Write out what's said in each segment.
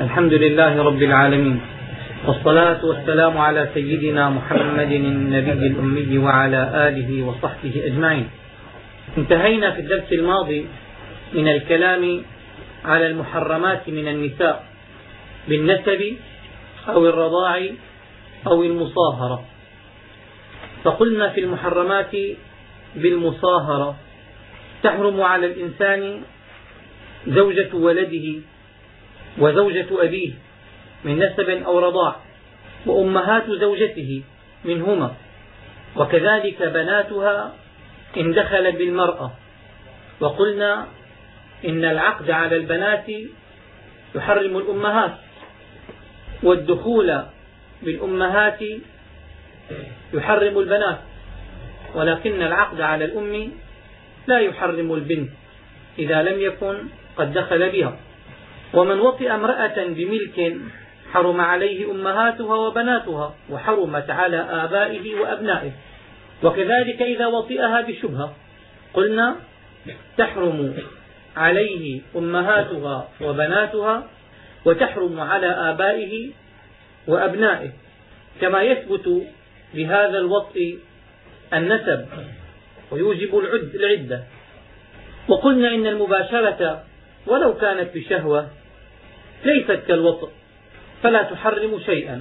الحمد لله رب العالمين. والصلاة والسلام على سيدنا محمد النبي الأمي وعلى آله وصحبه أجمعين. انتهينا في الدرس الماضي من الكلام على المحرمات من النساء بالنسب أو الرضاع أو المصاهرة. فقلنا في المحرمات بالمصاهرة. تحرم على الإنسان زوجة ولده وزوجة أبيه من نسب أو رضاع وأمهات زوجته منهما. وكذلك بناتها إن دخل بالمرأة. وقلنا إن العقد على البنات يحرم الأمهات والدخول بالأمهات يحرم البنات. ولكن العقد على الأم لا يحرم البنت إذا لم يكن قد دخل بها. ومن وطئ امرأة بملك حرم عليه أمهاتها وبناتها وحرمت على آبائه وأبنائه. وكذلك إذا وطئها بشبهة قلنا تحرم عليه أمهاتها وبناتها وتحرم على آبائه وأبنائه. كما يثبت بهذا الوطء النسب ويوجب العدة. وقلنا إن المباشرة ولو كانت بشهوة ليست كالوطء فلا تحرم شيئا.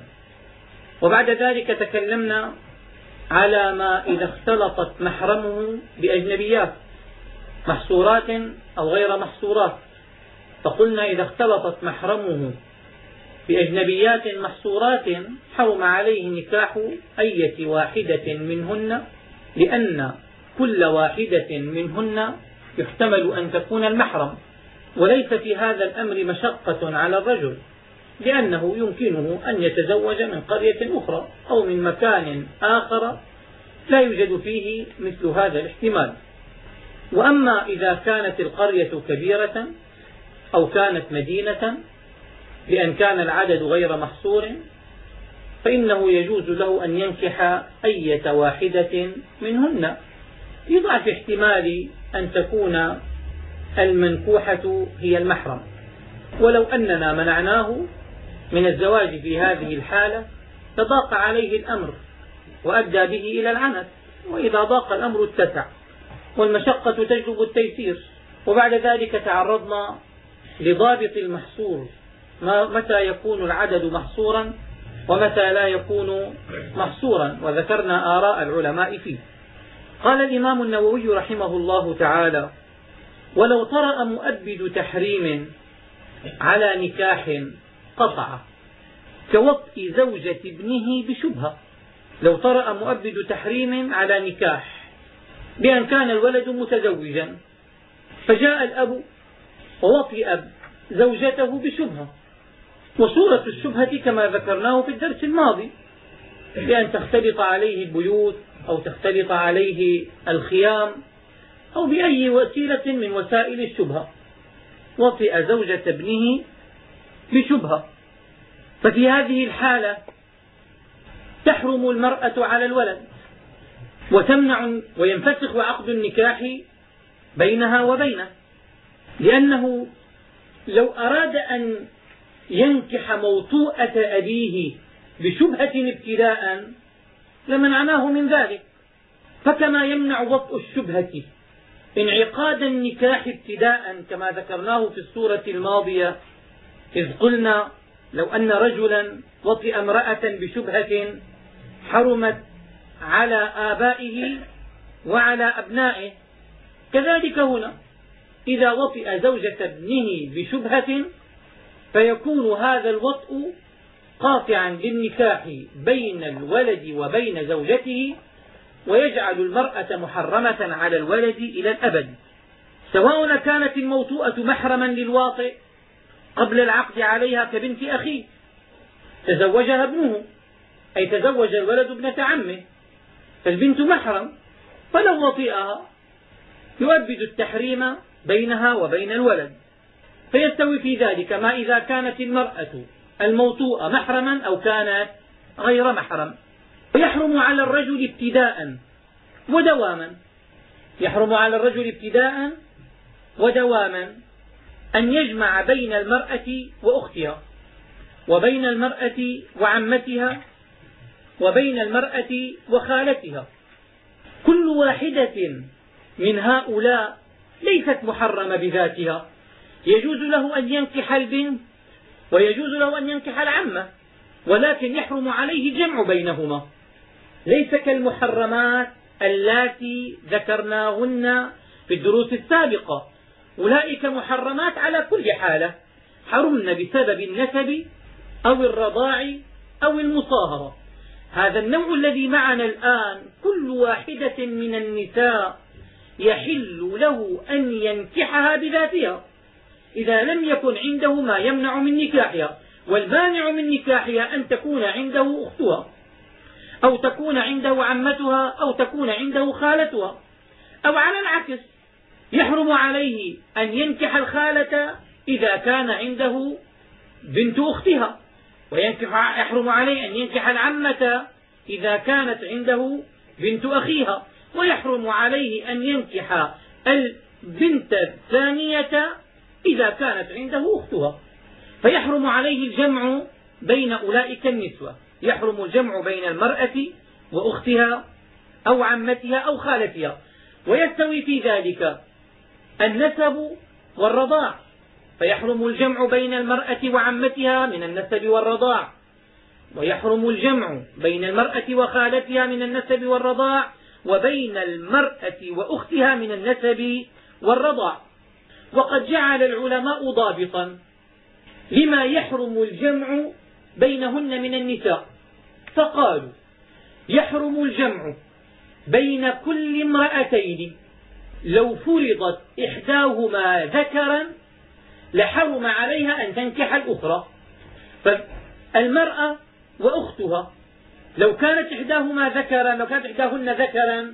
وبعد ذلك تكلمنا على ما إذا اختلطت محرمه بأجنبيات محصورات أو غير محصورات. فقلنا إذا اختلطت محرمه بأجنبيات محصورات حرم عليه نكاح أية واحدة منهن لأن كل واحدة منهن يحتمل أن تكون المحرم. وليس في هذا الأمر مشقة على الرجل لأنه يمكنه أن يتزوج من قرية أخرى أو من مكان آخر لا يوجد فيه مثل هذا الاحتمال. وأما إذا كانت القرية كبيرة أو كانت مدينة بأن كان العدد غير محصور فإنه يجوز له أن ينكح أية واحدة منهن. في ضعف احتمال أن تكون المنكوحة هي المحرم. ولو أننا منعناه من الزواج في هذه الحالة لضاق عليه الأمر وأدى به إلى العنت وإذا ضاق الأمر اتسع والمشقة تجلب التيسير. وبعد ذلك تعرضنا لضابط المحصور. متى يكون العدد محصورا ومتى لا يكون محصورا؟ وذكرنا آراء العلماء فيه. قال الإمام النووي رحمه الله تعالى ولو طرأ مؤبد تحريم على نكاح قطع كوطء زوجة ابنه بشبهة. لو طرأ مؤبد تحريم على نكاح بأن كان الولد متزوجا فجاء الأب ووطئ زوجته بشبهة. وصورة الشبهة كما ذكرناه في الدرس الماضي بأن تختلط عليه البيوت أو تختلط عليه الخيام أو بأي وسيلة من وسائل الشبهة. وطئ زوجة ابنه بشبهة. ففي هذه الحالة تحرم المرأة على الولد وتمنع وينفسخ عقد النكاح بينها وبينه. لأنه لو أراد أن ينكح موطوءة أبيه بشبهة ابتداء لمنعناه من ذلك. فكما يمنع وطء الشبهة. انعقاد النكاح ابتداء كما ذكرناه في السورة الماضية إذ قلنا لو أن رجلا وطئ امرأة بشبهة حرمت على آبائه وعلى أبنائه. كذلك هنا إذا وطئ زوجة ابنه بشبهة فيكون هذا الوطء قاطعا للنكاح بين الولد وبين زوجته ويجعل المرأة محرمة على الولد إلى الأبد. سواء كانت الموطوءة محرما للواطئ قبل العقد عليها كبنت أخيه تزوجها ابنه. أي تزوج الولد ابنة عمه. فالبنت محرم. فلو وطئها. يؤبد التحريم بينها وبين الولد. فيستوي في ذلك ما إذا كانت المرأة الموطوءة محرما أو كانت غير محرم. ويحرم على الرجل ابتداء ودواما. يحرم على الرجل ابتداء ودواما أن يجمع بين المرأة وأختها وبين المرأة وعمتها وبين المرأة وخالتها. كل واحدة من هؤلاء ليست محرمة بذاتها. يجوز له أن ينكح البنت ويجوز له أن ينكح العمة ولكن يحرم عليه الجمع بينهما. ليس كالمحرمات اللاتي ذكرناهن في الدروس السابقة. أولئك محرمات على كل حالة. حرمن بسبب النسب أو الرضاع أو المصاهرة. هذا النوع الذي معنا الآن كل واحدة من النساء يحل له أن ينكحها بذاتها. إذا لم يكن عنده ما يمنع من نكاحها والمانع من نكاحها أن تكون عنده أختها. أو تكون عنده عمتها أو تكون عنده خالتها. أو على العكس يحرم عليه أن ينكح الخالة إذا كان عنده بنت أختها. وينكح يحرم عليه أن ينكح العمة إذا كانت عنده بنت أخيها. ويحرم عليه أن ينكح البنت الثانية إذا كانت عنده أختها. فيحرم عليه الجمع بين أولئك النسوة. يحرم الجمع بين المرأة وأختها أو عمتها أو خالتها. ويستوي في ذلك النسب والرضاع. فيحرم الجمع بين المرأة وعمتها من النسب والرضاع. ويحرم الجمع بين المرأة وخالتها من النسب والرضاع. وبين المرأة وأختها من النسب والرضاع. وقد جعل العلماء ضابطا لما يحرم الجمع بينهن من النساء فقالوا يحرم الجمع بين كل امرأتين لو فرضت إحداهما ذكرا لحرم عليها أن تنكح الأخرى. فالمرأة وأختها لو كانت إحداهما ذكرا لو كانت إحداهن ذكرا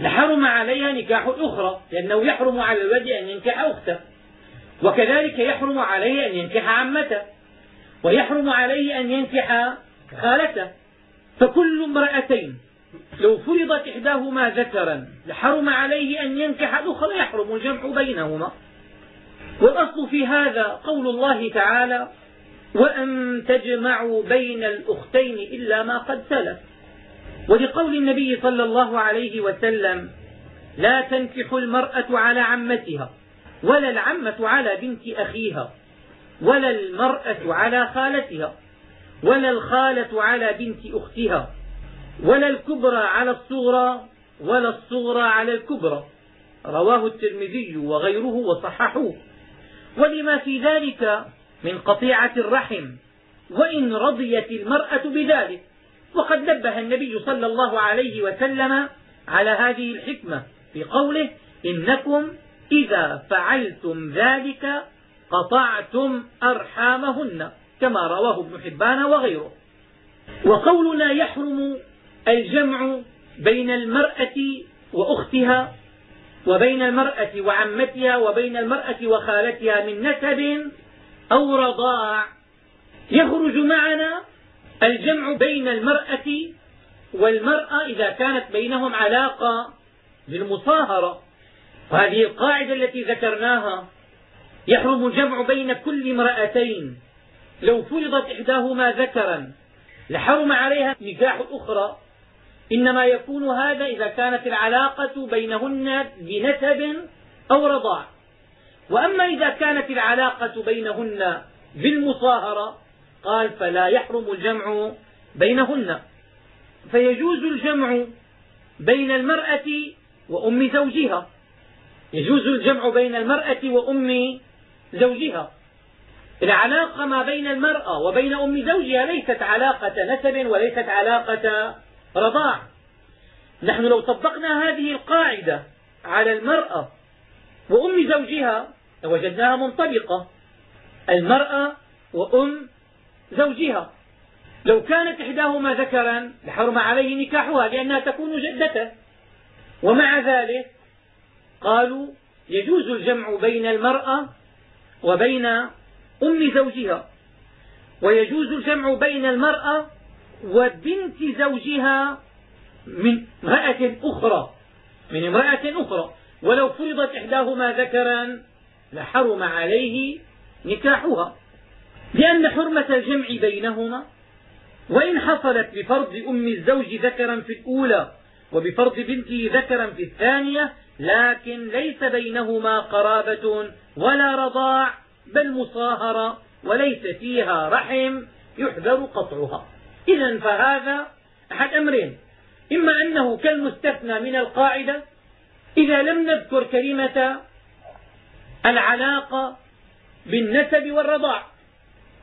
لحرم عليها نكاح الأخرى لأنه يحرم على الولد أن ينكح أخته وكذلك يحرم عليه أن ينكح عمته. ويحرم عليه أن ينكح خالته. فكل امرأتين لو فرضت إحداهما ذكرا لحرم عليه أن ينكح الأخرى يحرم الجمع بينهما. والأصل في هذا قول الله تعالى وأن تجمعوا بين الأختين إلا ما قد سلف ولقول النبي صلى الله عليه وسلم لا تنكح المرأة على عمتها ولا العمة على بنت أخيها ولا المرأة على خالتها ولا الخالة على بنت أختها ولا الكبرى على الصغرى ولا الصغرى على الكبرى. رواه الترمذي وغيره وصححوه. ولما في ذلك من قطيعة الرحم وإن رضيت المرأة بذلك. وقد نبه النبي صلى الله عليه وسلم على هذه الحكمة في قوله إنكم إذا فعلتم ذلك قطعتم أرحامهن كما رواه ابن حبان وغيره. وقولنا يحرم الجمع بين المرأة وأختها وبين المرأة وعمتها وبين المرأة وخالتها من نسب أو رضاع. يخرج معنا الجمع بين المرأة والمرأة إذا كانت بينهم علاقة بالمصاهرة. وهذه القاعدة التي ذكرناها يحرم الجمع بين كل امرأتين. لو فرضت إحداهما ذكرا لحرم عليها نكاح الأخرى إنما يكون هذا إذا كانت العلاقة بينهن بنسب أو رضاع. وأما إذا كانت العلاقة بينهن بالمصاهرة قال فلا يحرم الجمع بينهن. فيجوز الجمع بين المرأة وأم زوجها. يجوز الجمع بين المرأة وأم زوجها. العلاقة ما بين المرأة وبين أم زوجها ليست علاقة نسب وليست علاقة رضاع. نحن لو طبقنا هذه القاعدة على المرأة وأم زوجها لوجدناها منطبقة. المرأة وأم زوجها. لو كانت إحداهما ذكرا لحرم عليه نكاحها لأنها تكون جدته. ومع ذلك قالوا يجوز الجمع بين المرأة وبين أم زوجها. ويجوز الجمع بين المرأة وبنت زوجها من امرأة أخرى من امرأة أخرى. ولو فرضت إحداهما ذكرا لحرم عليه نكاحها. لأن حرمة الجمع بينهما وإن حصلت بفرض أم الزوج ذكرا في الأولى وبفرض بنته ذكرا في الثانية لكن ليس بينهما قرابة ولا رضاع بل مصاهرة وليس فيها رحم يحذر قطعها. إذا فهذا أحد أمرين. إما أنه كالمستثنى من القاعدة إذا لم نذكر كلمة العلاقة بالنسب والرضاع.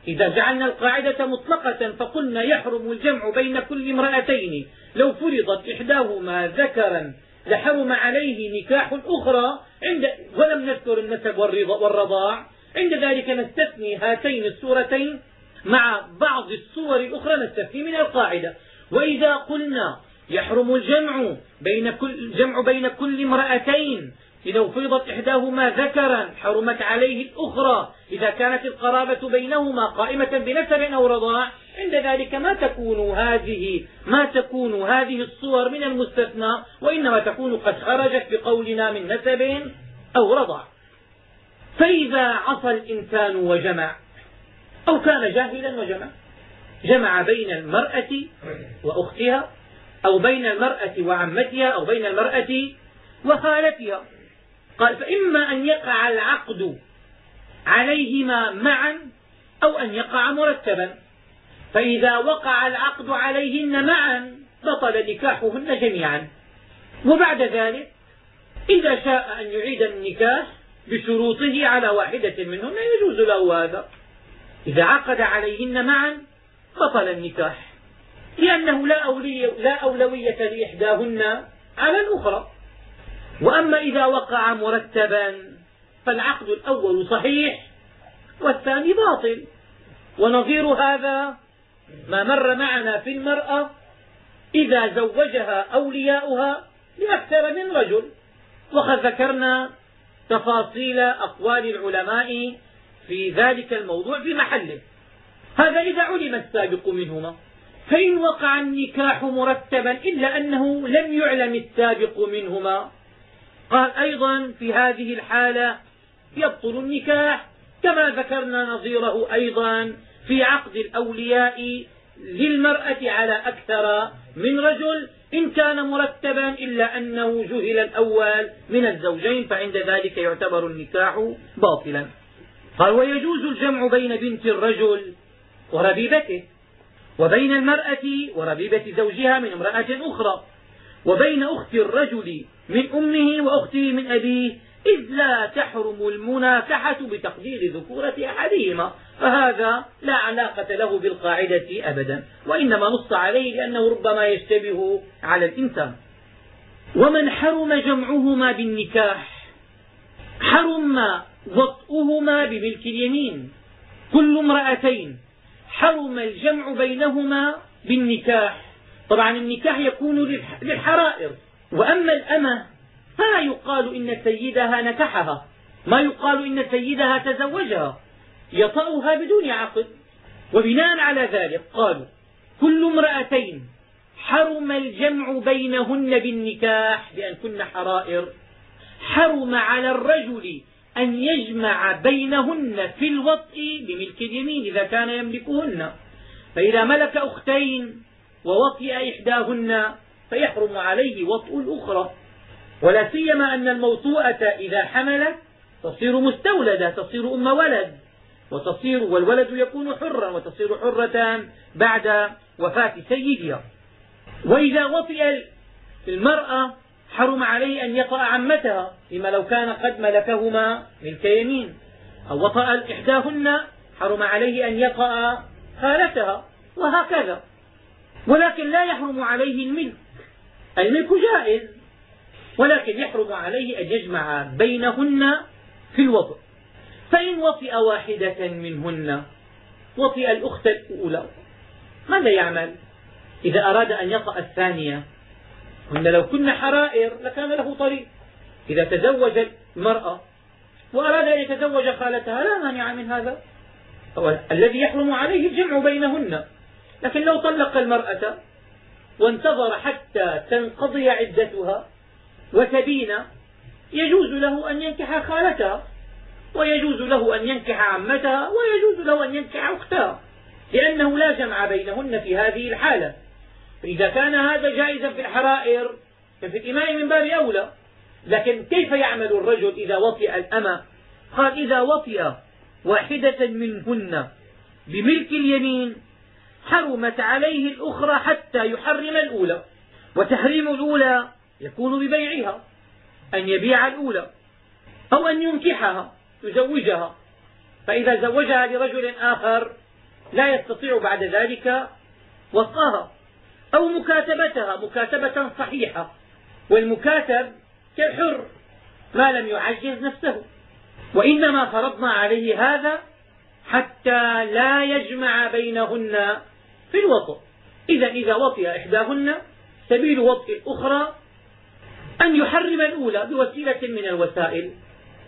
إذا جعلنا القاعدة مطلقة فقلنا يحرم الجمع بين كل امرأتين. لو فرضت إحداهما ذكرا لحرم عليه نكاح أخرى عند ولم نذكر النسب والرضاع. عند ذلك نستثني هاتين السورتين مع بعض الصور الأخرى نستثني من القاعدة. وإذا قلنا يحرم الجمع بين كل, الجمع بين كل امرأتين إذا فرضت إحداهما ذكرا حرمت عليه الأخرى. إذا كانت القرابة بينهما قائمة بنسب أو رضاع عند ذلك ما تكون هذه ما تكون هذه الصور من المستثنى وإنما تكون قد خرجت بقولنا من نسب أو رضاع فإذا عصى الإنسان وجمع أو كان جاهلا وجمع جمع بين المرأة وأختها أو بين المرأة وعمتها أو بين المرأة وخالتها. قال فإما أن يقع العقد عليهما معا أو أن يقع مرتبا. فإذا وقع العقد عليهن معا بطل نكاحهن جميعا. وبعد ذلك إذا شاء أن يعيد النكاح بشروطه على واحدة منهن يجوز له هذا. إذا عقد عليهن معا بطل النكاح. لأنه لا, أولي لا أولوية لإحداهن على الأخرى. وأما إذا وقع مرتبا فالعقد الأول صحيح والثاني باطل. ونظير هذا ما مر معنا في المرأة إذا زوجها أولياؤها لأكثر من رجل. وقد ذكرنا تفاصيل أقوال العلماء في ذلك الموضوع في محله. هذا إذا علم السابق منهما. فإن وقع النكاح مرتبا إلا أنه لم يعلم السابق منهما. قال أيضا في هذه الحالة يبطل النكاح كما ذكرنا نظيره أيضا في عقد الأولياء للمرأة على أكثر من رجل إن كان مرتبا إلا أنه جهل الأول من الزوجين فعند ذلك يعتبر النكاح باطلا. قال ويجوز الجمع بين بنت الرجل وربيبته وبين المرأة وربيبة زوجها من امرأة أخرى وبين أخت الرجل من أمه وأخته من أبيه إذ لا تحرم المناكحة بتقدير ذكورة أحدهما فهذا لا علاقة له بالقاعدة أبدا وإنما نص عليه لأنه ربما يشتبه على الإنسان. ومن حرم جمعهما بالنكاح حرم وطئهما بملك اليمين. كل امرأتين حرم الجمع بينهما بالنكاح. طبعا النكاح يكون للحرائر. وأما الأمة فلا يقال إن سيدها نكحها. ما يقال إن سيدها تزوجها. يطأها بدون عقد. وبناء على ذلك قالوا كل امرأتين حرم الجمع بينهن بالنكاح بأن كن حرائر. حرم على الرجل أن يجمع بينهن في الوطء بملك اليمين إذا كان يملكهن. فإذا ملك أختين ووطئ إحداهن فيحرم عليه وطء الأخرى. ولا سيما أن الموطوءة إذا حملت تصير مستولدة تصير أم ولد. وتصير والولد يكون حرا وتصير حرة بعد وفاة سيدها. وإذا وطئ المرأة حرم عليه أن يطأ عمتها لما لو كان قد ملكهما ملك يمين أو وطأ إحداهن حرم عليه أن يطأ خالتها وهكذا. ولكن لا يحرم عليه الملك الملك جائز ولكن يحرم عليه أن يجمع بينهن في الوضع. فإن وطئ واحدة منهن وطئ الأخت الأولى ماذا يعمل؟ إذا أراد أن يطأ الثانية هن لو كن حرائر لكان له طريق. إذا تزوج المرأة وأراد أن يتزوج خالتها لا مانع من هذا. الذي يحرم عليه الجمع بينهن. لكن لو طلق المرأة وانتظر حتى تنقضي عدتها وتبين يجوز له أن ينكح خالتها ويجوز له أن ينكح عمتها ويجوز له أن ينكح أختها لأنه لا جمع بينهن في هذه الحالة. فإذا كان هذا جائزا في الحرائر ففي الإماء من باب أولى. لكن كيف يعمل الرجل إذا وطئ الأمة؟ قال إذا وطئ واحدة منهن بملك اليمين حرمت عليه الأخرى حتى يحرم الأولى. وتحريم الأولى يكون ببيعها أن يبيع الأولى أو أن ينكحها يزوجها. فإذا زوجها لرجل آخر لا يستطيع بعد ذلك وطئها أو مكاتبتها مكاتبة صحيحة. والمكاتب كالحر ما لم يعجز نفسه. وإنما فرضنا عليه هذا حتى لا يجمع بينهن في الوطء إذا إذا وطئ إحداهن سبيل وطئ الأخرى أن يحرم الأولى بوسيلة من الوسائل.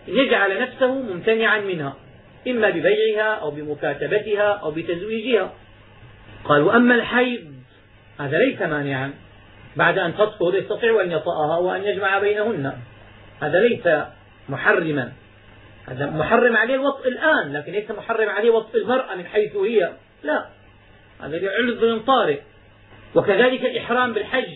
يجعل نفسه ممتنعا منها إما ببيعها أو بمكاتبتها أو بتزويجها. قال وأما الحيض هذا ليس مانعا بعد أن تطهر يستطيع أن يطأها وأن يجمع بينهن. هذا ليس محرما. هذا محرم عليه الوطء الآن لكن ليس محرم عليه وطء المرأة من حيث هي. لا. هذا لعذر طارئ وكذلك الإحرام بالحج.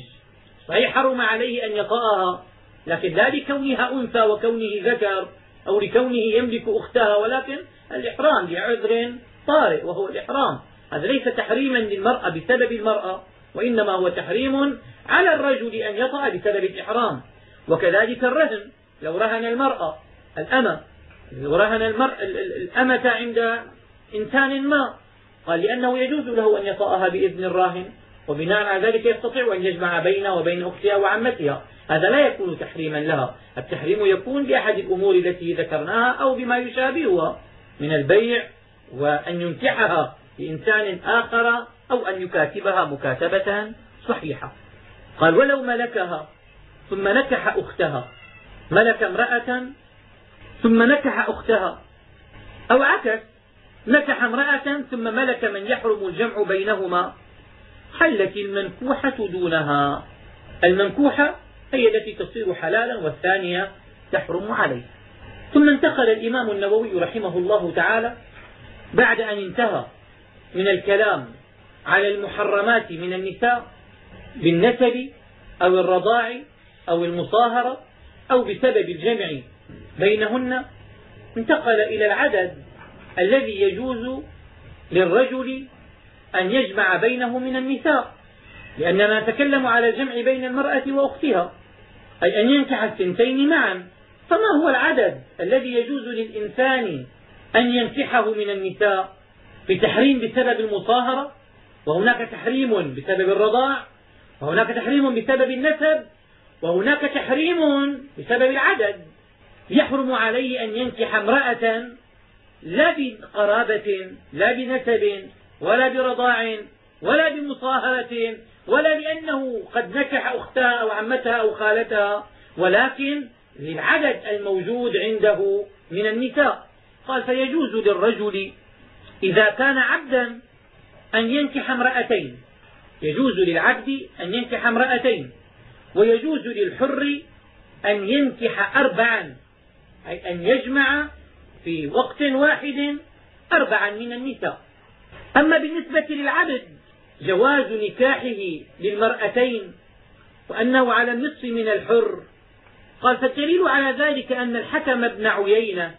صحيح حرم عليه أن يطأها لكن لا لكونها أنثى وكونه ذكر أو لكونه يملك أختها ولكن الإحرام لعذر طارئ وهو الإحرام. هذا ليس تحريما للمرأة بسبب المرأة وإنما هو تحريم على الرجل أن يطأ بسبب الإحرام. وكذلك الرهن. لو رهن المرأة الأمة لو رهن الأمة عند إنسان ما قال لأنه يجوز له أن يطأها بإذن الراهن وبناء على ذلك يستطيع أن يجمع بينها وبين أختها وعمتها. هذا لا يكون تحريما لها. التحريم يكون بأحد الأمور التي ذكرناها أو بما يشابهها من البيع وأن ينكحها لإنسان آخر أو أن يكاتبها مكاتبة صحيحة. قال ولو ملكها ثم نكح أختها ملك امرأة ثم نكح أختها أو عكس نكح امرأة ثم ملك من يحرم الجمع بينهما. حلت المنكوحة دونها؟ المنكوحة هي التي تصير حلالا والثانية تحرم عليه ثم انتقل الإمام النووي رحمه الله تعالى بعد أن انتهى من الكلام على المحرمات من النساء بالنسب أو الرضاع أو المصاهرة أو بسبب الجمع بينهن انتقل إلى العدد الذي يجوز للرجل أن يجمع بينه من النساء لأننا نتكلم على الجمع بين المرأة وأختها أي أن ينكح الثنتين معا. فما هو العدد الذي يجوز للإنسان أن ينكحه من النساء؟ بتحريم بسبب المصاهرة؟ وهناك تحريم بسبب الرضاع؟ وهناك تحريم بسبب النسب؟ وهناك تحريم بسبب العدد. يحرم عليه أن ينكح امرأة لا بقرابة لا بنسب ولا برضاع ولا بمصاهرة ولا لأنه قد نكح أختها أو عمتها أو خالتها ولكن للعدد الموجود عنده من النساء. قال فيجوز للرجل إذا كان عبدا أن ينكح امرأتين. يجوز للعبد أن ينكح امرأتين. ويجوز للحر أن ينكح أربعا أي أن يجمع في وقت واحد أربعا من النساء. أما بالنسبة للعبد جواز نكاحه للمرأتين وأنه على النصف من الحر. قال فالدليل على ذلك أن الحكم بن عيينة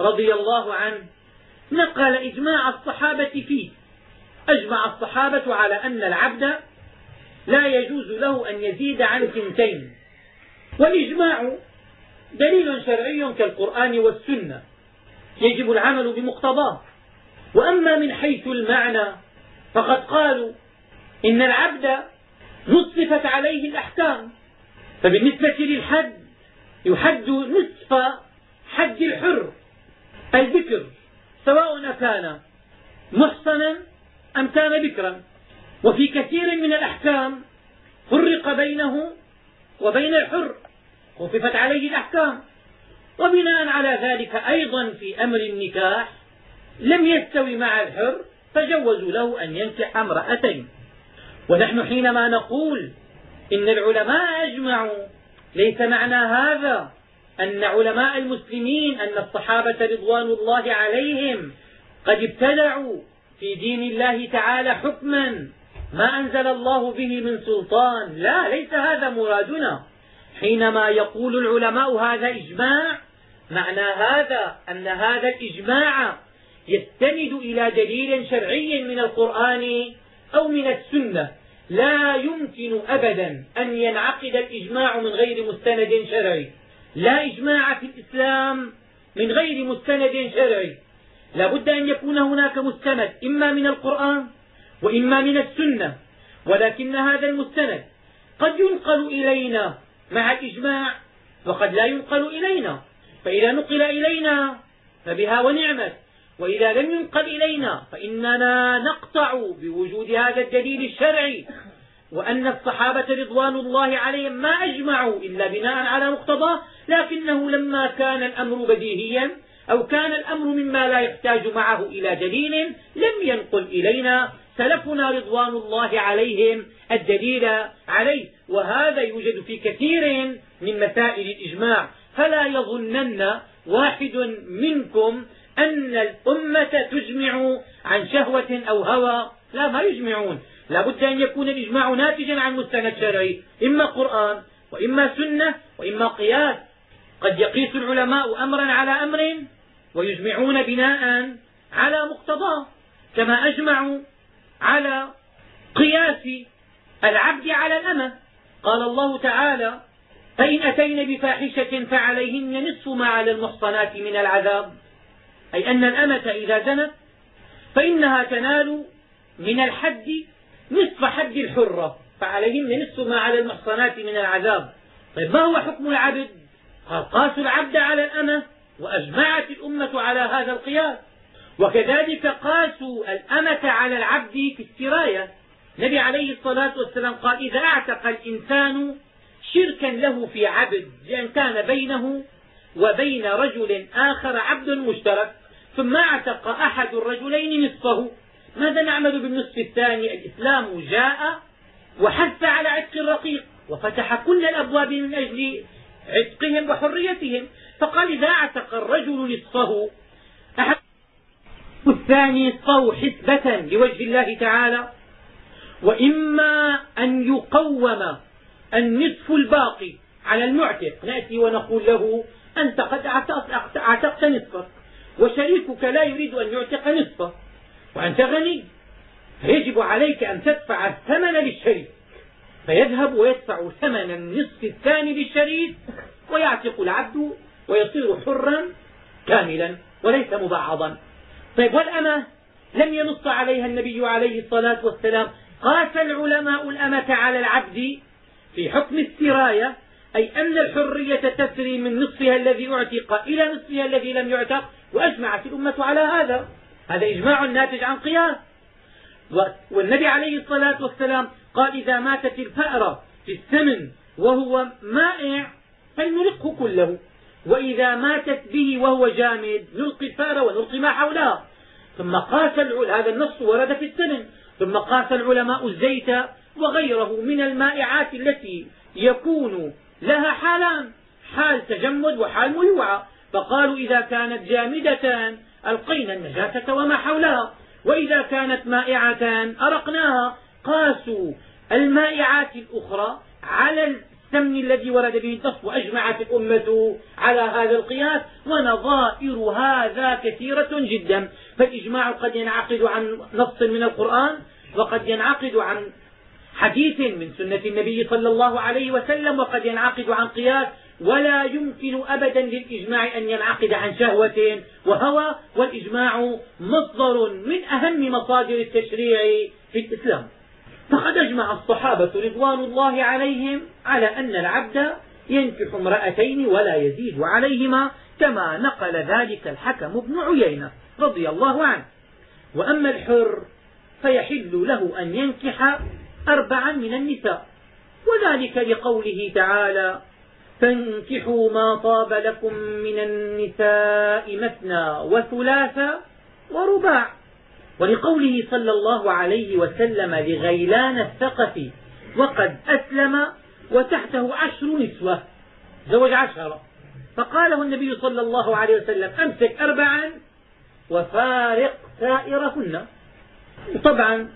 رضي الله عنه نقل إجماع الصحابة فيه. أجمع الصحابة على أن العبد لا يجوز له أن يزيد عن ثنتين. والإجماع دليل شرعي كالقرآن والسنة. يجب العمل بمقتضاه. وأما من حيث المعنى فقد قالوا إن العبد نصفت عليه الأحكام. فبالنسبة للحد يحد نصف حد الحر البكر سواء كان محصنا أم كان بكرا. وفي كثير من الأحكام فرق بينه وبين الحر. خففت عليه الأحكام. وبناء على ذلك أيضا في أمر النكاح لم يستوي مع الحر فجوزوا له أن ينكح امرأتين. ونحن حينما نقول إن العلماء أجمعوا ليس معنى هذا أن علماء المسلمين أن الصحابة رضوان الله عليهم قد ابتدعوا في دين الله تعالى حكما ما أنزل الله به من سلطان. لا ليس هذا مرادنا. حينما يقول العلماء هذا إجماع معنى هذا أن هذا الإجماع يستند إلى دليل شرعي من القرآن أو من السنة. لا يمكن أبدا أن ينعقد الإجماع من غير مستند شرعي. لا إجماع في الإسلام من غير مستند شرعي. لا بد أن يكون هناك مستند إما من القرآن وإما من السنة. ولكن هذا المستند قد ينقل إلينا مع الإجماع وقد لا ينقل إلينا. فإذا نقل إلينا فبها ونعمت. وإذا لم ينقل إلينا فإننا نقطع بوجود هذا الدليل الشرعي. وأن الصحابة رضوان الله عليهم ما أجمعوا إلا بناء على مقتضاه لكنه لما كان الأمر بديهيا أو كان الأمر مما لا يحتاج معه إلى دليل لم ينقل إلينا سلفنا رضوان الله عليهم الدليل عليه. وهذا يوجد في كثير من مسائل الإجماع. فلا يظنن واحد منكم أن الأمة تجمع عن شهوة أو هوى. لا ما يجمعون. لا بد أن يكون الإجماع ناتجا عن مستند شرعي. إما قرآن وإما سنة وإما قياس. قد يقيس العلماء أمرا على أمر ويجمعون بناء على مقتضاه. كما أجمعوا على قياس العبد على الأمة. قال الله تعالى فإن أتين بفاحشة فعليهن نصف ما على المحصنات من العذاب. أي أن الأمة إذا زنت فإنها تنال من الحد نصف حد الحرة فعليهن نصف ما على المحصنات من العذاب. طيب ما هو حكم العبد؟ قال قاسوا العبد على الأمة وأجمعت الأمة على هذا القياس. وكذلك قاسوا الأمة على العبد في السراية النبي عليه الصلاة والسلام قال إذا أعتق الإنسان شركا له في عبد لأن كان بينه وبين رجل آخر عبد مشترك ثم اعتق أحد الرجلين نصفه. ماذا نعمل بالنصف الثاني؟ الإسلام جاء وحث على عتق الرقيق وفتح كل الأبواب من أجل عتقهم وحريتهم. فقال إذا اعتق الرجل نصفه أحد الثاني نصفه حسبة لوجه الله تعالى. وإما أن يقوم النصف الباقي على المعتق. نأتي ونقول له أنت قد أعتقت نصفك وشريكك لا يريد أن يعتق نصفه. وأنت غني. فيجب عليك أن تدفع الثمن للشريك. فيذهب ويدفع ثمن النصف الثاني للشريك ويعتق العبد ويصير حرا كاملا وليس مبعضا طيب والأمة؟ لم ينص عليها النبي عليه الصلاة والسلام. قاس العلماء الأمة على العبد في حكم السراية أي أن الحرية تسري من نصفها الذي اعتق إلى نصفها الذي لم يعتق وأجمعت الأمة على هذا. هذا إجماع ناتج عن قياس. والنبي عليه الصلاة والسلام قال إذا ماتت الفأرة في الثمن وهو مائع فلنلقه كله. وإذا ماتت به وهو جامد نلقي الفأرة ونلقي ما حولها. ثم قاس هذا النص ورد في الثمن. ثم قاس العلماء الزيت وغيره من المائعات التي يكون لها حالان حال تجمد وحال ميوعة فقالوا إذا كانت جامدة ألقينا النجاسة وما حولها. وإذا كانت مائعة أرقناها قاسوا المائعات الأخرى على السمن الذي ورد به النص وأجمعت الأمة على هذا القياس. ونظائر هذا كثيرة جدا. فالإجماع قد ينعقد عن نص من القرآن وقد ينعقد عن حديث من سنة النبي صلى الله عليه وسلم وقد ينعقد عن قياس ولا يمكن أبدا للإجماع أن ينعقد عن شهوة وهوى والإجماع مصدر من أهم مصادر التشريع في الإسلام. فقد أجمع الصحابة رضوان الله عليهم على أن العبد ينكح امرأتين ولا يزيد عليهما كما نقل ذلك الحكم بن عيينة رضي الله عنه. وأما الحر فيحل له أن ينكح أربعا من النساء. وذلك لقوله تعالى فانكحوا ما طاب لكم من النساء مثنى وثلاث ورباع. ولقوله صلى الله عليه وسلم لغيلان الثقفي وقد أسلم وتحته عشر نسوة. زوج عشرة. فقاله النبي صلى الله عليه وسلم أمسك أربعا وفارق سائرهن. طبعا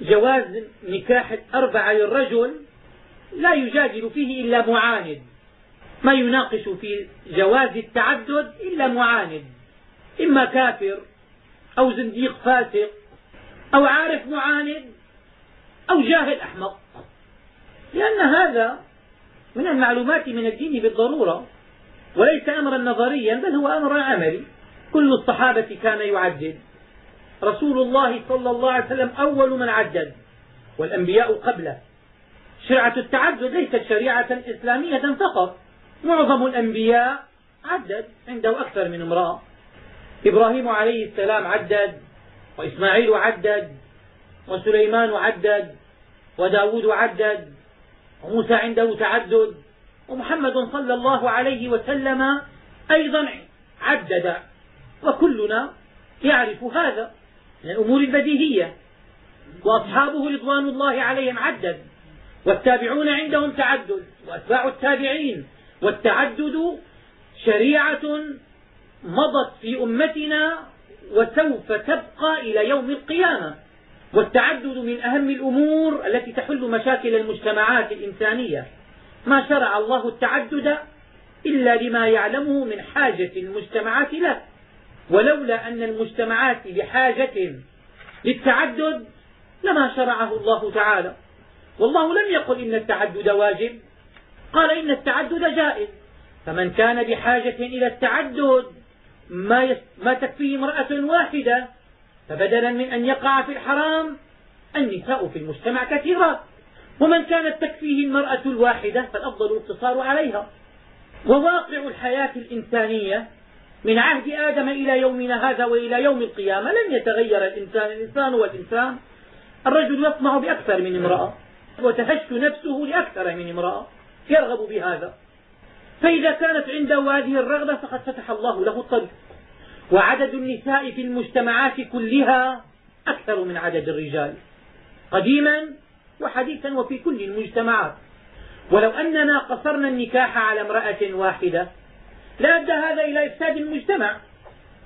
جواز نكاح الأربعة للرجل لا يجادل فيه إلا معاند. ما يناقش في جواز التعدد إلا معاند. إما كافر أو زنديق فاسق أو عارف معاند أو جاهل أحمق. لأن هذا من المعلومات من الدين بالضرورة وليس أمرا نظريا بل هو أمر عملي. كل الصحابة كان يعدد رسول الله صلى الله عليه وسلم أول من عدد والأنبياء قبله. شرعة التعدد ليست شريعة إسلامية فقط. معظم الأنبياء عدد عنده أكثر من امرأة. إبراهيم عليه السلام عدد وإسماعيل عدد وسليمان عدد وداود عدد وموسى عنده تعدد ومحمد صلى الله عليه وسلم أيضا عدد وكلنا يعرف هذا. من الأمور البديهية. وأصحابه رضوان الله عليهم عدد. والتابعون عندهم تعدد. وأتباع التابعين. والتعدد شريعة مضت في أمتنا وسوف تبقى إلى يوم القيامة. والتعدد من أهم الأمور التي تحل مشاكل المجتمعات الإنسانية. ما شرع الله التعدد إلا لما يعلمه من حاجة المجتمعات له. ولولا أن المجتمعات بحاجة للتعدد لما شرعه الله تعالى. والله لم يقل إن التعدد واجب. قال إن التعدد جائز. فمن كان بحاجة إلى التعدد ما, ما تكفيه امرأة واحدة فبدلا من أن يقع في الحرام النساء في المجتمع كثيرات. ومن كانت تكفيه المرأة الواحدة فالأفضل الاقتصار عليها. وواقع الحياة الإنسانية من عهد آدم إلى يومنا هذا وإلى يوم القيامة لن يتغير الإنسان الإنسان والإنسان. الرجل يطمع بأكثر من امرأة وتهش نفسه لأكثر من امرأة يرغب بهذا. فإذا كانت عنده هذه الرغبة فقد فتح الله له الطريق. وعدد النساء في المجتمعات كلها أكثر من عدد الرجال. قديما وحديثا وفي كل المجتمعات. ولو أننا قصرنا النكاح على امرأة واحدة لادى هذا إلى إفساد المجتمع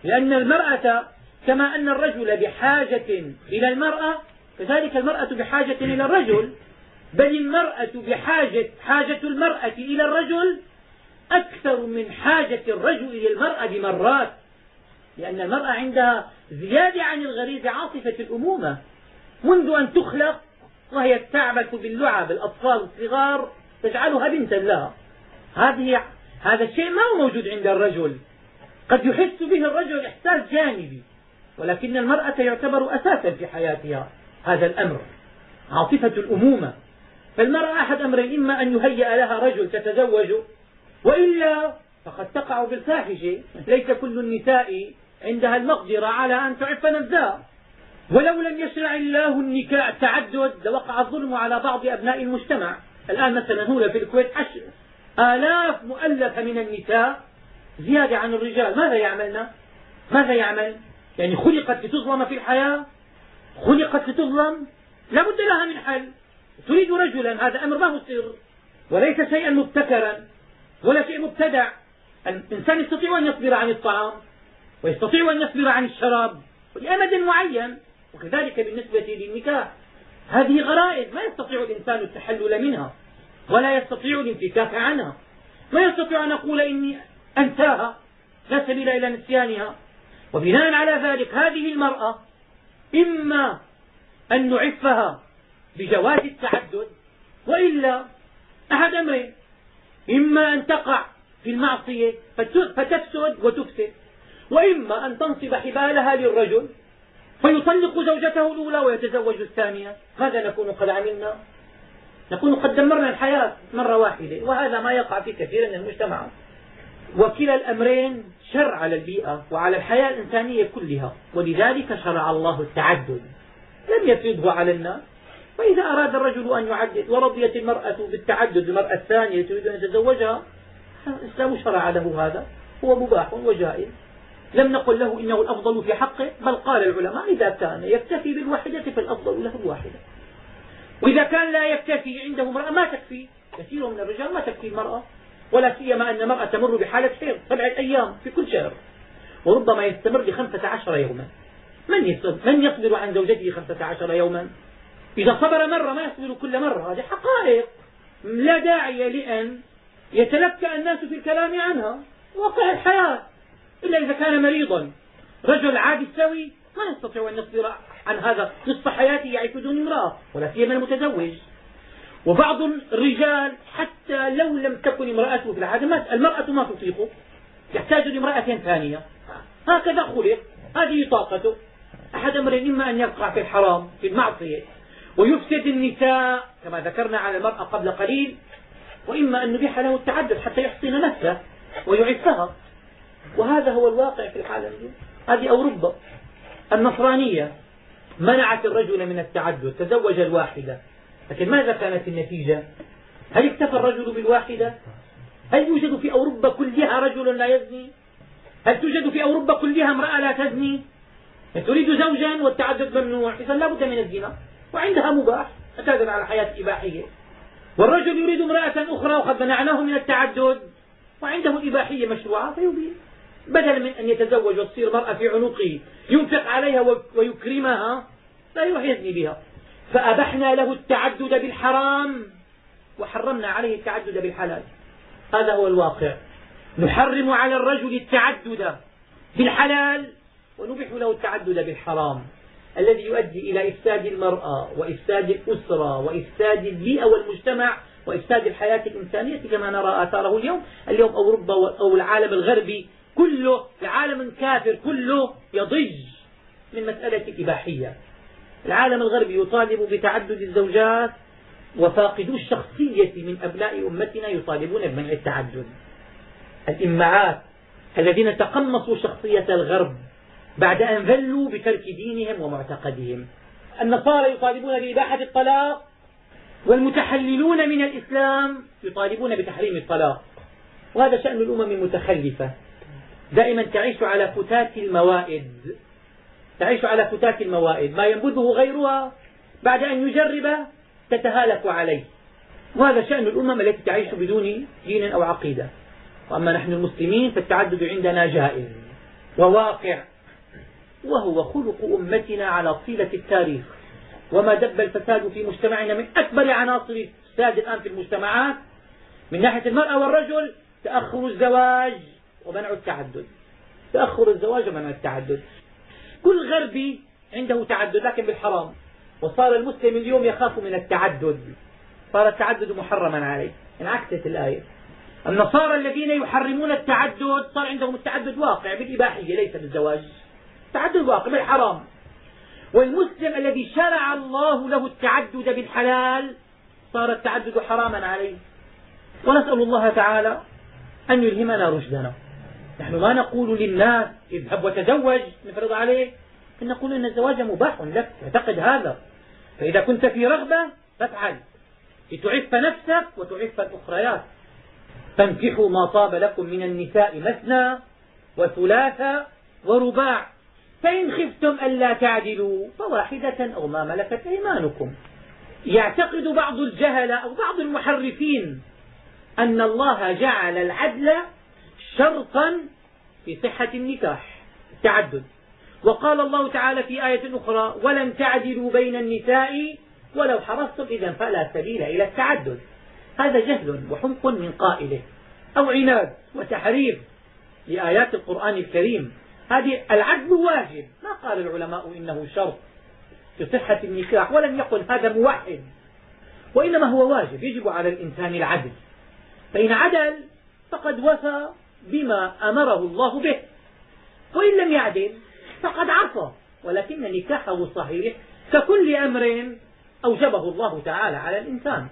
لأن المرأة كما أن الرجل بحاجة إلى المرأة كذلك المرأة بحاجة إلى الرجل بل المرأة بحاجة حاجة المرأة إلى الرجل أكثر من حاجة الرجل إلى المرأة بمرات لأن المرأة عندها زيادة عن الغريزة عاطفة الأمومة. منذ أن تخلق وهي تعبث باللعب الأطفال الصغار تجعلها بنتا لها. هذه هذا الشيء ما هو موجود عند الرجل. قد يحس به الرجل إحساس جانبي ولكن المرأة يعتبر أساسا في حياتها هذا الأمر. عاطفة الأمومة. فالمرأة أحد أمرين إما أن يهيأ لها رجل تتزوج وإلا فقد تقع بالفاحشة. ليس كل النساء عندها المقدرة على أن تعف نفسها. ولو لم يشرع الله النكاح التعدد لوقع الظلم على بعض أبناء المجتمع. الآن مثلا هنا في الكويت آلاف مؤلفة من النساء زيادة عن الرجال. ماذا يعملن؟ ماذا يعمل؟ يعني خلقت لتظلم في الحياة؟ خلقت لتظلم؟ لا بد لها من حل. تريد رجلا هذا أمر ما هو سر. وليس شيئا مبتكرا ولا شيء مبتدع. الإنسان يستطيع أن يصبر عن الطعام ويستطيع أن يصبر عن الشراب لأمد معين. وكذلك بالنسبة للنكاح هذه غرائز ما يستطيع الإنسان التحلل منها. ولا يستطيع الانفكاك عنها. ما يستطيع أن يقول إني أنساها لا سبيل إلى نسيانها. وبناء على ذلك هذه المرأة إما أن نعفها بجواز التعدد وإلا أحد أمرين. إما أن تقع في المعصية فتفسد وتفسد وإما أن تنصب حبالها للرجل فيطلق زوجته الأولى ويتزوج الثانية. ماذا نكون قد عملنا؟ نكون قد دمرنا الحياة مرة واحدة وهذا ما يقع في كثير من المجتمعات وكلا الأمرين شر على البيئة وعلى الحياة الإنسانية كلها ولذلك شرع الله التعدد. لم يفرضه على الناس. فإذا أراد الرجل أن يعدد ورضيت المرأة بالتعدد المرأة الثانية تريد أن يتزوجها الإسلام شرع له هذا. هو مباح وجائز. لم نقل له إنه الأفضل في حقه بل قال العلماء إذا كان يكتفي بالواحدة فالأفضل له الواحدة. وإذا كان لا يكتفي عنده امرأة ما تكفي. كثير من الرجال ما تكفي المرأة ولا سيما أن المرأة تمر بحالة حيض سبعة أيام في كل شهر وربما يستمر لخمسة عشر يوما. من يصبر, من يصبر عن زوجته خمسة عشر يوما؟ إذا صبر مرة ما يصبر كل مرة هذه حقائق. لا داعي لأن يتلكأ الناس في الكلام عنها. واقع الحياة. إلا إذا كان مريضا. رجل عادي سوي ما يستطيع أن يصبر عن هذا نصف حياته يعيش بدون امرأة ولا سيما المتزوج. وبعض الرجال حتى لو لم تكن امرأته في العادة ما المرأة ما تطيقه يحتاج لامرأة ثانية. هكذا خلق هذه طاقته. أحد أمرين إما أن يقع في الحرام في المعصية ويفسد النساء كما ذكرنا على المرأة قبل قليل وإما أن نبيح له التعدد حتى يحصن نفسه ويعفها. وهذا هو الواقع في الحالة هذه أوروبا. النصرانية منعت الرجل من التعدد تزوج الواحدة. لكن ماذا كانت النتيجة؟ هل اكتفى الرجل بالواحدة؟ هل يوجد في أوروبا كلها رجل لا يزني؟ هل توجد في أوروبا كلها امرأة لا تزني؟ تريد زوجا والتعدد ممنوع إذا لا بد من الزنا وعندها مباح اعتادت على حياة إباحية. والرجل يريد امرأة أخرى وقد منعناه من التعدد وعنده الإباحية مشروعة فيبين بدلا من أن يتزوج وتصير مرأة في عنقه ينفق عليها ويكرمها لا يروح يزني بها. فأبحنا له التعدد بالحرام وحرمنا عليه التعدد بالحلال. هذا هو الواقع. نحرم على الرجل التعدد بالحلال ونبح له التعدد بالحرام. الذي يؤدي إلى إفساد المرأة وإفساد الأسرة وإفساد البيئة والمجتمع وإفساد الحياة الإنسانية كما نرى آثاره اليوم. اليوم أوروبا أو العالم الغربي كله العالم كافر كله يضج من مسألة الإباحية العالم الغربي يطالب بتعدد الزوجات وفاقدو الشخصية من أبناء أمتنا يطالبون بمنع التعدد. الإمعات الذين تقمصوا شخصية الغرب بعد أن ذلوا بترك دينهم ومعتقدهم. النصارى يطالبون بإباحة الطلاق والمتحللون من الإسلام يطالبون بتحريم الطلاق. وهذا شأن الأمم المتخلفة. دائما تعيش على فتات الموائد. تعيش على فتات الموائد. ما ينبذه غيرها بعد أن يجرب تتهالك عليه. وهذا شأن الأمم التي تعيش بدون دين أو عقيدة. وأما نحن المسلمين فالتعدد عندنا جائز وواقع. وهو خلق أمتنا على طيلة التاريخ. وما دب الفساد في مجتمعنا من أكبر عناصر الفساد الآن في المجتمعات. من ناحية المرأة والرجل تأخر الزواج. ومنع التعدد. تأخر الزواج ومنع التعدد. كل غربي عنده تعدد لكن بالحرام. وصار المسلم اليوم يخاف من التعدد. صار التعدد محرما عليه. انعكست الآية. النصارى الذين يحرمون التعدد صار عندهم التعدد واقع بالإباحية ليس بالزواج. التعدد واقع بالحرام. والمسلم الذي شرع الله له التعدد بالحلال صار التعدد حراما عليه. ونسأل الله تعالى أن يلهمنا رشدنا. نحن ما نقول للناس اذهب وتزوج نفرض عليه نقول إن الزواج مباح لك اعتقد هذا. فإذا كنت في رغبة فافعل. لتعف نفسك وتعف الأخريات. فانكحوا ما طاب لكم من النساء مثنى وثلاث ورباع. فإن خفتم ألا تعدلوا فواحدة أو ما ملكت أيمانكم. يعتقد بعض الجهلة أو بعض المحرفين أن الله جعل العدل شرطا في صحة النكاح التعدد. وقال الله تعالى في آية أخرى ولن تعدلوا بين النساء ولو حرصتم إذا فلا سبيل إلى التعدد. هذا جهل وحمق من قائله أو عناد وتحريف لآيات القرآن الكريم. هذه العدل واجب. ما قال العلماء إنه شرط في صحة النكاح ولم يقل هذا موحد. وإنما هو واجب يجب على الإنسان العدل. فإن عدل فقد وفى بما أمره الله به. وإن لم يعدل فقد عصى ولكن نكاحه صحيح ككل أمر أوجبه الله تعالى على الإنسان.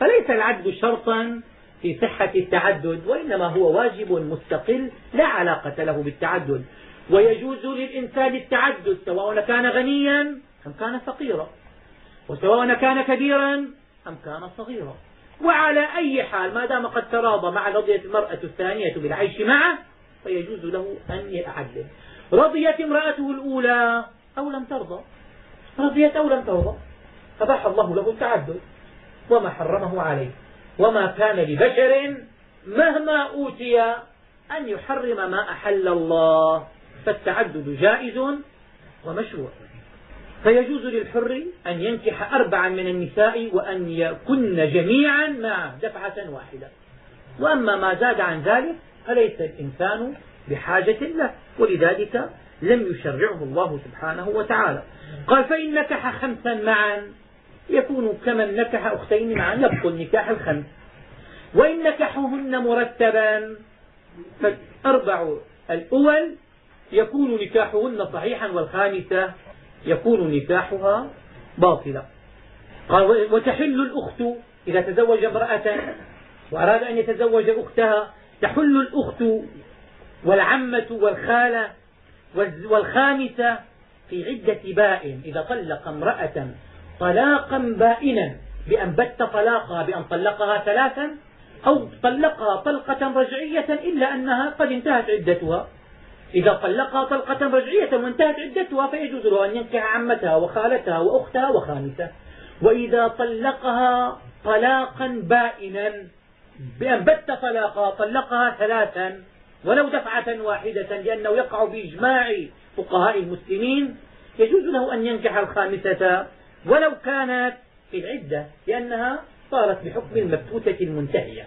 فليس العدل شرطا في صحة التعدد وإنما هو واجب مستقل لا علاقة له بالتعدد. ويجوز للإنسان التعدد سواء كان غنيا أم كان فقيرا. وسواء كان كبيرا أم كان صغيرا. وعلى أي حال ما دام قد تراضى مع رضيت المرأة الثانية بالعيش معه فيجوز له أن يعدل رضيت امرأته الأولى أو لم ترضى. رضيت أو لم ترضى. أباح الله له التعدد وما حرمه عليه. وما كان لبشر مهما أوتي أن يحرم ما أحل الله. فالتعدد جائز ومشروع. فيجوز للحر أن ينكح أربعا من النساء وأن يكن جميعا معه دفعة واحدة. وأما ما زاد عن ذلك فليس الإنسان بحاجة له ولذلك لم يشرعه الله سبحانه وتعالى. قال فإن نكح خمسا معا يكون كمن نكح أختين معا يبطل نكاح الخمس. وإن نكحهن مرتبا فالأربع الأول يكون نكاحهن صحيحا والخامسة يكون نكاحها باطلا. قال وتحل الأخت إذا تزوج امرأة وأراد أن يتزوج أختها تحل الأخت والعمة والخالة والخامسة في عدة بائن إذا طلق امرأة طلاقا بائنا بأن بت طلاقها بأن طلقها ثلاثا أو طلقها طلقة رجعية إلا أنها قد انتهت عدتها. إذا طلقها طلقة رجعية وانتهت عدتها فيجوز له أن ينكح عمتها وخالتها وأختها وخامسة. وإذا طلقها طلاقا بائنا بأن بت طلاقها طلقها ثلاثا ولو دفعة واحدة لأنه يقع بإجماع فقهاء المسلمين يجوز له أن ينكح الخامسة ولو كانت في العدة لأنها صارت بحكم المبتوتة المنتهية.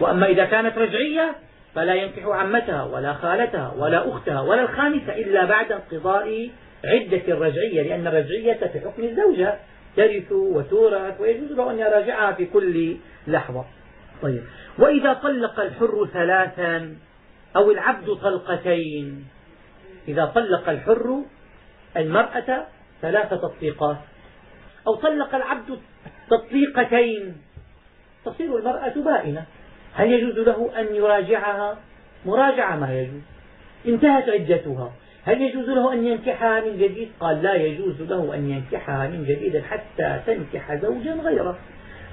وأما إذا كانت رجعية فلا ينكح عمتها ولا خالتها ولا أختها ولا الخامسة إلا بعد انقضاء عدة الرجعية لأن الرجعية في حكم الزوجة ترث وتورث ويجوز له أن يراجعها في كل لحظة. طيب. وإذا طلق الحر ثلاثا أو العبد طلقتين إذا طلق الحر المرأة ثلاث تطليقات أو طلق العبد تطليقتين تصير المرأة بائنة. هل يجوز له أن يراجعها؟ مراجعة ما يجوز. انتهت عدتها. هل يجوز له أن ينكحها من جديد؟ قال لا يجوز له أن ينكحها من جديد حتى تنكح زوجا غيره.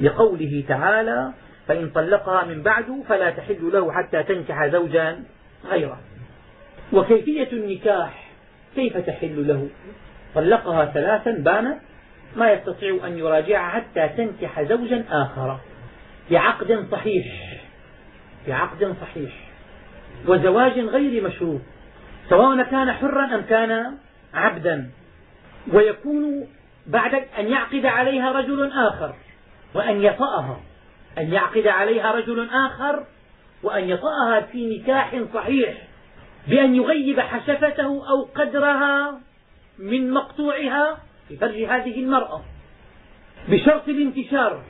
لقوله تعالى فإن طلقها من بعد فلا تحل له حتى تنكح زوجا غيره. وكيفية النكاح؟ كيف تحل له؟ طلقها ثلاثا بانت ما يستطيع أن يراجعها حتى تنكح زوجا آخر. بعقد صحيح. بعقد صحيح وزواج غير مشروط سواء كان حرا أم كان عبدا ويكون بعد أن يعقد عليها رجل آخر وأن يطأها أن يعقد عليها رجل آخر وأن يطأها في نكاح صحيح بأن يغيب حشفته أو قدرها من مقطوعها في فرج هذه المرأة بشرط الانتشار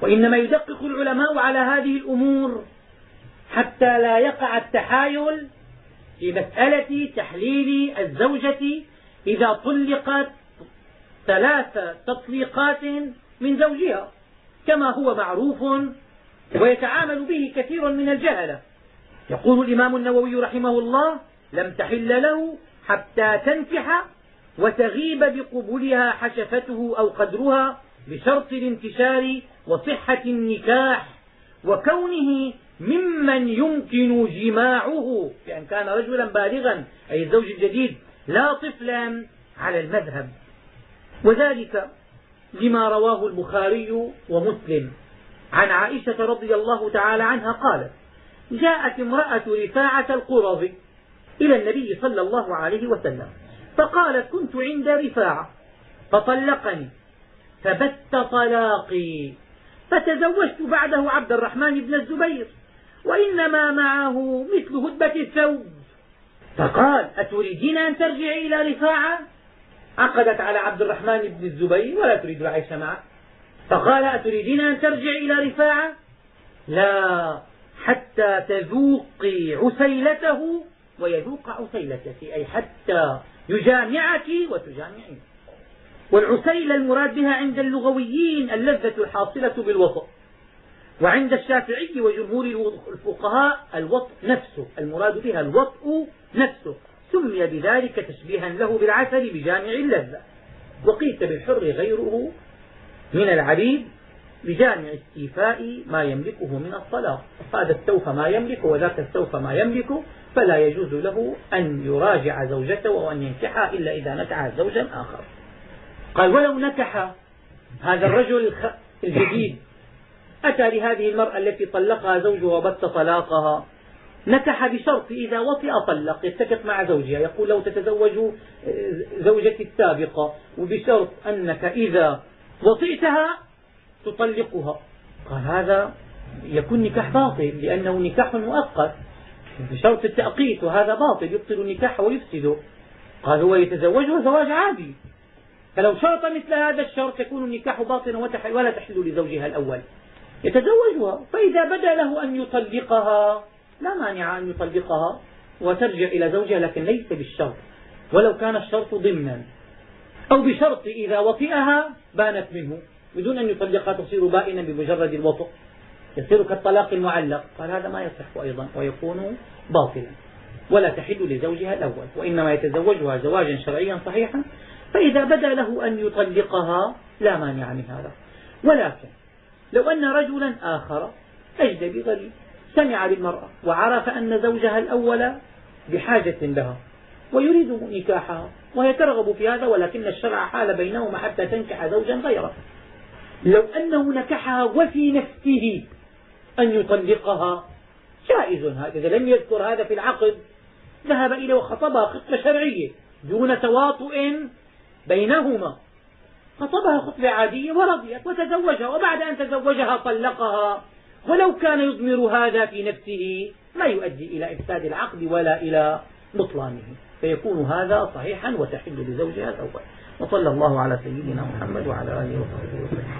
وإنما يدقق العلماء على هذه الأمور حتى لا يقع التحايل في مسألة تحليل الزوجة إذا طلقت ثلاث تطليقات من زوجها كما هو معروف ويتعامل به كثير من الجهلة. يقول الإمام النووي رحمه الله لم تحل له حتى تنكح وتغيب بقبولها حشفته أو قدرها بشرط الانتشار وصحة النكاح وكونه ممن يمكن جماعة بأن كان رجلا بالغا أي الزوج الجديد لا طفلا على المذهب. وذلك لما رواه البخاري ومسلم. عن عائشة رضي الله تعالى عنها قالت جاءت امرأة رفاعة القرظ إلى النبي صلى الله عليه وسلم فقالت كنت عند رفاعة. فطلقني فبت طلاقي فتزوجت بعده عبد الرحمن بن الزبير. وإنما معه مثل هدبة الثوب. فقال أتريدين أن ترجعي إلى رفاعة؟ عقدت على عبد الرحمن بن الزبير ولا تريد العيش معه. فقال أتريدين أن ترجعي إلى رفاعة؟ لا حتى تذوقي عسيلته ويذوق عسيلتك أي حتى يجامعك وتجامعين. والعسيلة المراد بها عند اللغويين اللذة الحاصلة بالوطء وعند الشافعي وجمهور الفقهاء الوطء نفسه المراد بها الوطء نفسه سمي بذلك تشبيها له بالعسل بجامع اللذة. وقيس بالحر غيره من العبيد بجامع استيفاء ما يملكه من الطلاق. هذا استوفى ما يملك وذاك استوفى ما يملك فلا يجوز له أن يراجع زوجته وأن ينكحها إلا إذا نكح زوجا آخر. قال ولو نكح هذا الرجل الجديد أتى لهذه المرأة التي طلقها زوجها وبت طلاقها. نكح بشرط إذا وطئ طلق يتفق مع زوجها يقول له تتزوج زوجتي السابقة. وبشرط أنك إذا وطئتها تطلقها. قال هذا يكون نكاح باطل لأنه نكاح مؤقت. بشرط التأقيت وهذا باطل يبطل النكاح ويفسده قال هو يتزوجها زواج عادي. فلو شرط مثل هذا الشرط يكون النكاح باطلا ولا تحل لزوجها الأول. يتزوجها. فإذا بدا له أن يطلقها لا مانع أن يطلقها وترجع إلى زوجها لكن ليس بالشرط. ولو كان الشرط ضمنا. أو بشرط إذا وطئها بانت منه. بدون أن يطلقها تصير بائنا بمجرد الوطء. يصير كالطلاق المعلق. قال هذا ما يصح أيضا ويكون باطلا. ولا تحل لزوجها الأول. وإنما يتزوجها زواجا شرعيا صحيحا. فإذا بدا له أن يطلقها لا مانع من هذا. ولكن لو أن رجلا آخر أجنبي غريب سمع بالمرأة وعرف أن زوجها الأول بحاجة لها ويريد نكاحها وهي ترغب في هذا ولكن الشرع حال بينهما حتى تنكح زوجا غيره. لو أنه نكحها وفي نفسه أن يطلقها جائز هذا. إذا لم يذكر هذا في العقد ذهب إليه وخطبها خطبة شرعية دون تواطؤ بينهما. خطبها خطبة عادية ورضيت وتزوجها وبعد أن تزوجها طلقها. ولو كان يضمر هذا في نفسه ما يؤدي إلى إفساد العقد ولا إلى بطلانه. فيكون هذا صحيحا وتحل لزوجها الأول. وصلى الله على سيدنا محمد وعلى آله وصحبه وسلم.